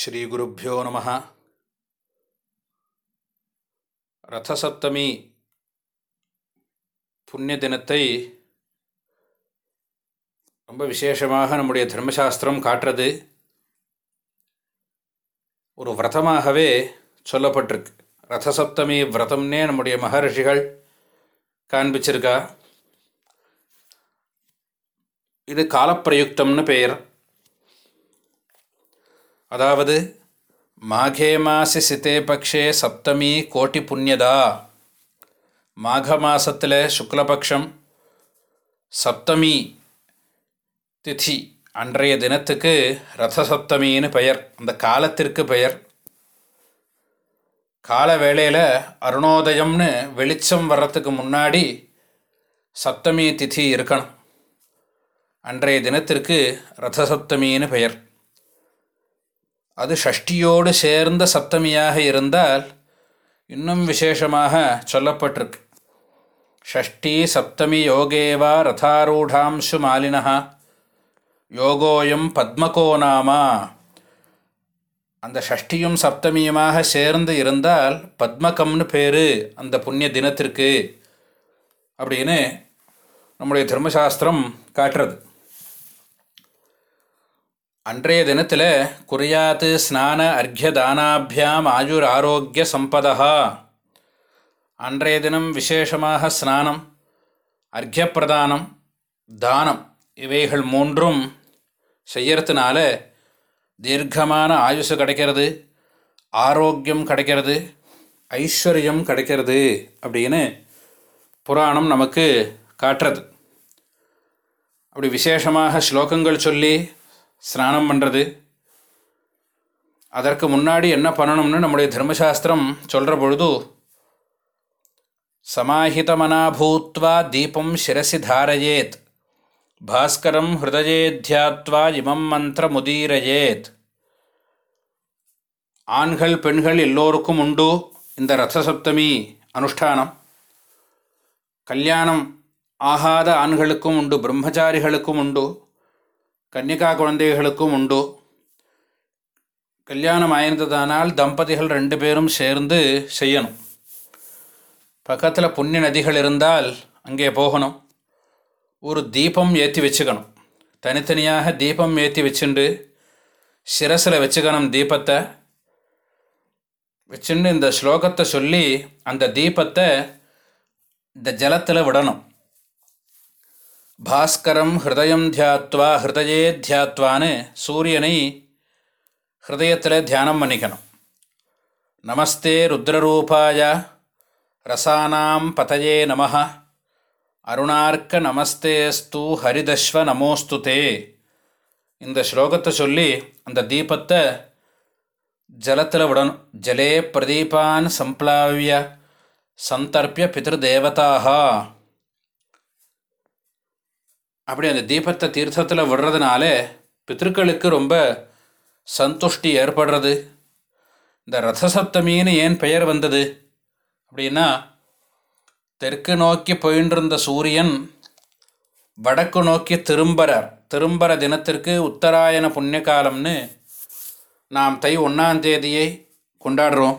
ஸ்ரீகுருப்போ நம. ரதசப்தமி புண்ணிய தினத்தை ரொம்ப விசேஷமாக நம்முடைய தர்மசாஸ்திரம் காட்டுறது. ஒரு விரதமாகவே சொல்லப்பட்டிருக்கு. ரதசப்தமி விரதம்னே நம்முடைய மகரிஷிகள் காண்பிச்சிருக்கா. இது காலப்பிரயுக்தம்னு பெயர். அதாவது மாகே மாசி சித்தே பக்ஷே சப்தமி கோட்டி புண்ணியதா மாக மாசத்தில் சுக்லபக்ஷம் சப்தமி திதி அன்றைய தினத்துக்கு ரதசப்தமின்னு பெயர் அந்த காலத்திற்கு பெயர். கால வேளையில் அருணோதயம்னு வெளிச்சம் வர்றதுக்கு முன்னாடி சப்தமி திதி இருக்கணும். அன்றைய தினத்திற்கு ரதசப்தமின்னு பெயர். அது ஷஷ்டியோடு சேர்ந்த சப்தமியாக இருந்தால் இன்னும் விசேஷமாக சொல்லப்பட்டிருக்கு. ஷஷ்டி சப்தமி யோகேவா ரதாரூடாம்சு மாலினா யோகோயம் பத்மகோ நாமா. அந்த ஷஷ்டியும் சப்தமியுமாக சேர்ந்து இருந்தால் பத்மகம்னு பேர் அந்த புண்ணிய தினத்திற்கு அப்படின்னு நம்முடைய தர்மசாஸ்திரம் காட்டுறது. அன்றைய தினத்தில் குறையாது ஸ்நான அர்க்ய தானாபியாம் ஆயுர் ஆரோக்கிய சம்பதா அன்றைய தினம் விசேஷமாக ஸ்நானம் அர்க்யப்பிரதானம் தானம் இவைகள் மூன்றும் செய்யறதுனால தீர்க்கமான ஆயுசு கிடைக்கிறது ஆரோக்கியம் கிடைக்கிறது ஐஸ்வர்யம் கிடைக்கிறது அப்படின்னு புராணம் நமக்கு காட்டுறது. அப்படி விசேஷமாக ஸ்லோகங்கள் சொல்லி ஸ்நானம் பண்ணுறது அதற்கு முன்னாடி என்ன பண்ணணும்னு நம்முடைய தர்மசாஸ்திரம் சொல்கிற பொழுது சமாஹிதமனாபூத்வா தீபம் சிரசி தாரயேத் பாஸ்கரம் ஹிருதயே தியாத்வா இமம் மந்திர முதீரயேத். ஆண்கள் பெண்கள் எல்லோருக்கும் உண்டு இந்த ரத்தசப்தமி அனுஷ்டானம். கல்யாணம் ஆகாத ஆண்களுக்கும் உண்டு பிரம்மச்சாரிகளுக்கும் உண்டு. கன்னிகா குழந்தைகளுக்கும் உண்டு. கல்யாணம் ஆயிருந்ததானால் தம்பதிகள் ரெண்டு பேரும் சேர்ந்து செய்யணும். பக்கத்தில் புண்ணிய நதிகள் இருந்தால் அங்கே போகணும். ஒரு தீபம் ஏற்றி வச்சுக்கணும். தனித்தனியாக தீபம் ஏற்றி வச்சுண்டு சிரசில் வச்சுக்கணும் தீபத்தை. வச்சுண்டு இந்த ஸ்லோகத்தை சொல்லி அந்த தீபத்தை இந்த ஜலத்தில் விடணும். பாஸ்கரம் ஹிருதயம் தியாத்வா ஹிருதயே தியாத்வான்னு சூரியனை ஹிருதயத்தில் தியானம் பண்ணிக்கணும். நமஸ்தே ருத்ரரூபாய ரசானாம் பதயே நம அருணார்க்க நமஸ்தேஸ்து ஹரிதஸ்வ நமோஸ்து தே. இந்த ஸ்லோகத்தை சொல்லி அந்த தீபத்தை ஜலத்தில் விடணும். ஜலே பிரதீபான் சம்ப்ளாவிய சந்தர்ப்பிய பிதிருதேவதாக அப்படி அந்த தீபத்தை தீர்த்தத்தில் விடுறதுனால பித்திருக்களுக்கு ரொம்ப சந்துஷ்டி ஏற்படுறது. இந்த ரதசப்தமின்னு ஏன் பெயர் வந்தது? அப்படின்னா தெற்கு நோக்கி போயின்றிருந்த சூரியன் வடக்கு நோக்கி திரும்பற திரும்பர தினத்திற்கு உத்தராயண புண்ணியகாலம்னு நாம் தை ஒன்றாம் தேதியை கொண்டாடுறோம்.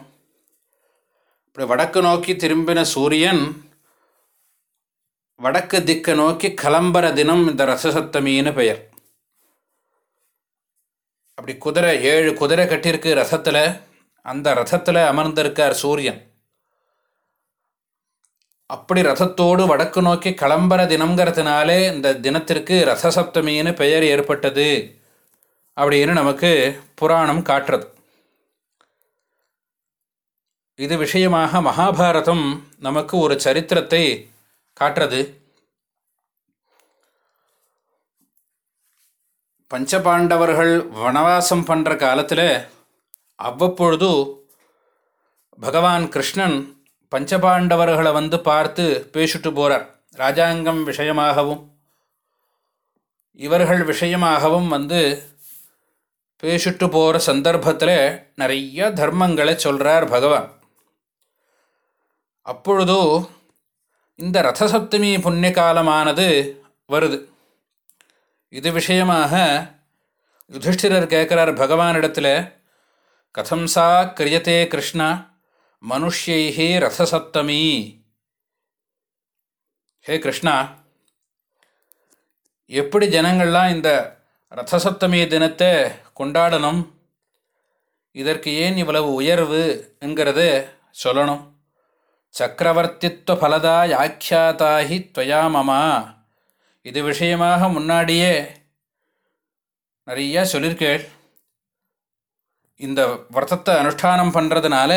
இப்படி வடக்கு நோக்கி திரும்பின சூரியன் வடக்கு திக்கை நோக்கி கலம்பர தினம் இந்த ரசசப்தமின்னு பெயர். அப்படி குதிரை ஏழு குதிரை கட்டியிருக்கு ரசத்தில். அந்த ரசத்தில் அமர்ந்திருக்கார் சூரியன். அப்படி ரசத்தோடு வடக்கு நோக்கி கிளம்புற தினங்கிறதுனாலே இந்த தினத்திற்கு ரசசப்தமின்னு பெயர் ஏற்பட்டது அப்படின்னு நமக்கு புராணம் காட்டுறது. இது விஷயமாக மகாபாரதம் நமக்கு ஒரு சரித்திரத்தை காட்டுறது. பஞ்சபாண்டவர்கள் வனவாசம் பண்ணுற காலத்தில் அவ்வப்பொழுது பகவான் கிருஷ்ணன் பஞ்சபாண்டவர்களை வந்து பார்த்து பேசிட்டு போகிறார் ராஜாங்கம் விஷயமாகவும் இவர்கள் விஷயமாகவும் வந்து பேசிட்டு போகிற சந்தர்ப்பத்தில் நிறைய தர்மங்களை சொல்கிறார் பகவான். அப்பொழுது இந்த ரதசப்தமி புண்ணிய காலமானது வருது. இது விஷயமாக யுதிஷ்டிரர் கேட்குறார் பகவானிடத்தில் கதம் சா கிரியத்தே கிருஷ்ணா மனுஷ்யைஹி ரதசப்தமி. ஹே கிருஷ்ணா எப்படி ஜனங்கள்லாம் இந்த ரதசப்தமி தினத்தை கொண்டாடணும்? இதற்கு ஏன் இவ்வளவு உயர்வு? என்கிறத சொல்லணும். சக்கரவர்த்தித்வ பலதா துவயா மமா. இது விஷயமாக முன்னாடியே நிறைய சொல்லியிருக்கேள் இந்த விரதத்தை அனுஷ்டானம் பண்ணுறதுனால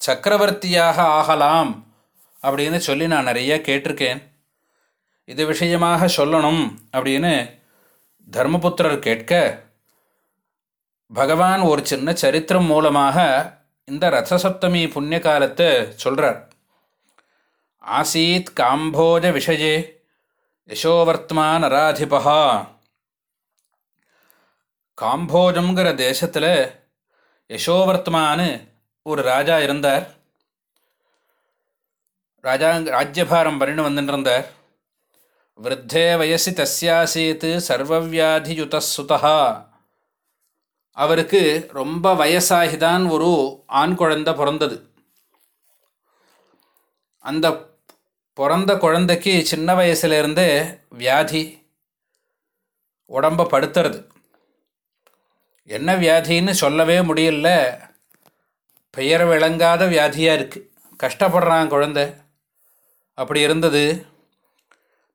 சக்கரவர்த்தியாக ஆகலாம் அப்படின்னு சொல்லி நான் நிறைய கேட்டிருக்கேன். இது விஷயமாக சொல்லணும் அப்படின்னு தர்மபுத்திரர் கேட்க பகவான் ஒரு சின்ன சரித்திரம் மூலமாக இந்த ரதசப்தமி புண்ணிய காலத்தை சொல்கிறார் ஆசீத் காம்போஜ விஷயே யசோவர்த்மா நராதிபா காம்போஜங்கிற தேசத்தில் யசோவர்த்மான்னு ஒரு ராஜா இருந்தார். ராஜா ராஜ்யபாரம் பண்ணிட்டு வந்துட்டுருந்தார் விருத்தே வயசு தஸ்யாசீத் சர்வவியாதியுத அவருக்கு ரொம்ப வயசாகிதான் ஒரு ஆண் குழந்தை பிறந்தது. அந்த பிறந்த குழந்தைக்கு சின்ன வயசுலேருந்தே வியாதி உடம்பை படுத்துறது. என்ன வியாதின்னு சொல்லவே முடியல. பெயர் விளங்காத வியாதியாக இருக்குது கஷ்டப்படுறான் குழந்தை. அப்படி இருந்தது.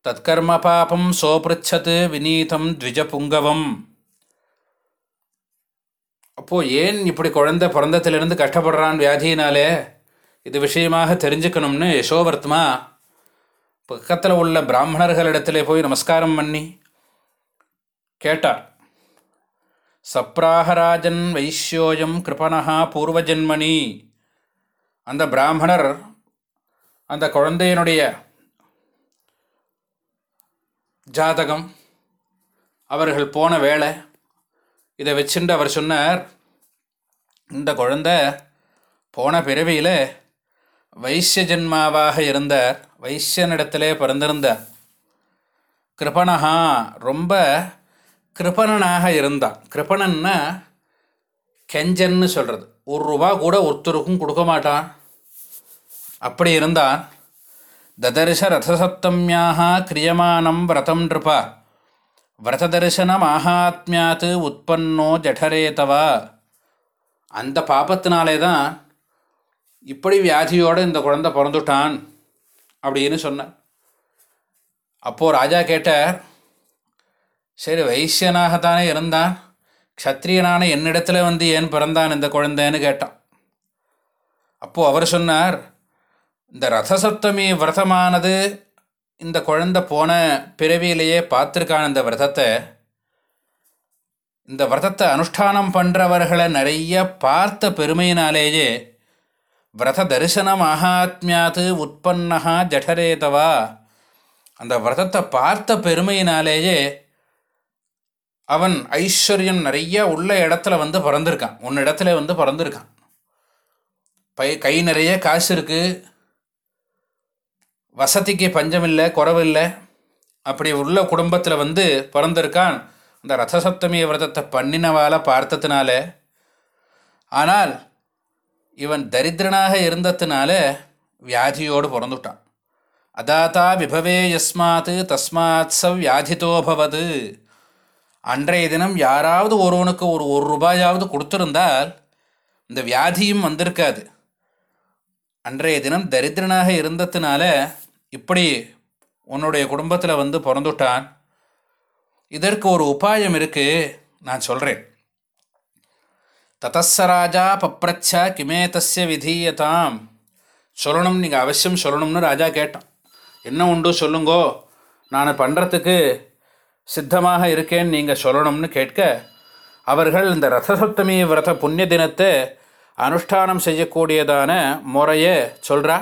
தற்கர்ம பாபம் சோபிருச்சது வினீதம் த்விஜ புங்கவம். அப்போது ஏன் இப்படி குழந்தை பிறந்தத்திலிருந்து கஷ்டப்படுறான் வியாதியினாலே? இது விஷயமாக தெரிஞ்சுக்கணும்னு யசோவர்த்தமா பக்கத்தில் உள்ள பிராமணர்களிடத்துல போய் நமஸ்காரம் பண்ணி கேட்டார். சப்ராகராஜன் வைஷ்யோயம் கிருபணா பூர்வஜன்மணி. அந்த பிராமணர் அந்த குழந்தையினுடைய ஜாதகம் அவர்கள் போன வேலை இதை வச்சுட்டு அவர் சொன்னார் இந்த குழந்தை போன பிறவியில் வைசிய ஜென்மாவாக இருந்தார் வைசியனிடத்திலே பிறந்திருந்தார். கிருபணஹா ரொம்ப கிருபணனாக இருந்தான். கிருபணன்னா கெஞ்சன்னு சொல்கிறது ஒரு ரூபா கூட ஒருத்தருக்கும் கொடுக்க மாட்டான். அப்படி இருந்தான். ததர்ஷ ரதசப்தமியாக கிரியமானம் விரதம் நிருபா. விரததர்சன மாகாத்மியாத் உற்பன்னோ ஜடரேதவா. அந்த பாபத்தினாலே தான் இப்படி வியாதியோடு இந்த குழந்தை பிறந்துட்டான் அப்படின்னு சொன்னார். அப்போது ராஜா கேட்டார் சரி வைசியனாகத்தானே இருந்தான்? க்ஷத்ரியனான என்னிடத்துல வந்து ஏன் பிறந்தான் இந்த குழந்தைன்னு கேட்டான். அப்போது அவர் சொன்னார் இந்த ரதசப்தமி விரதமானது இந்த குழந்தை போன பிறவியிலேயே பார்த்துருக்கான் இந்த விரதத்தை. இந்த விரதத்தை அனுஷ்டானம் பண்ணுறவர்களை நிறைய பார்த்த பெருமையினாலேயே விரத தரிசன மகாத்மியாத்து உற்பன்னா ஜடரேதவா. அந்த விரதத்தை பார்த்த பெருமையினாலேயே அவன் ஐஸ்வர்யம் நிறைய உள்ள இடத்துல வந்து பிறந்திருக்கான். உன் இடத்துல வந்து பிறந்திருக்கான். பை கை நிறைய காசு இருக்குது வசதிக்கு பஞ்சமில்லை குறவில்லை. அப்படி உள்ள குடும்பத்தில் வந்து பிறந்திருக்கான். இந்த ரதசப்தமி விரதத்தை பண்ணினவால பார்த்ததுனால. ஆனால் இவன் தரித்திரனாக இருந்ததுனால வியாதியோடு பிறந்துட்டான். அதாத்தா விபவே யஸ்மாத் தஸ்மாத் ச வியாதிதோபவது அன்றைய தினம் யாராவது ஒருவனுக்கு ஒரு ஒரு ரூபாயாவது கொடுத்துருந்தால் இந்த வியாதியும் வந்திருக்காது. அன்றைய தினம் தரித்திரனாக இருந்ததுனால இப்படி உன்னுடைய குடும்பத்தில் வந்து பிறந்துட்டான். இதற்கு ஒரு உபாயம் இருக்குது நான் சொல்கிறேன் ததஸ்ஸராஜா பப்ரச்ச கிமே தஸ்ய விதீயதாம் சொல்லணும் நீங்கள் அவசியம் சொல்லணும்னு ராஜா கேட்டான். என்ன உண்டு சொல்லுங்கோ? நான் பண்ணுறதுக்கு சித்தமாக இருக்கேன்னு நீங்கள் சொல்லணும்னு கேட்க அவர்கள் இந்த ரதசப்தமி விரத புண்ணிய தினத்தை அனுஷ்டானம் செய்யக்கூடியதான முறையை சொல்கிறா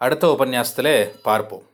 அடுத்த உபன்யாசத்தில் பார்ப்போம்.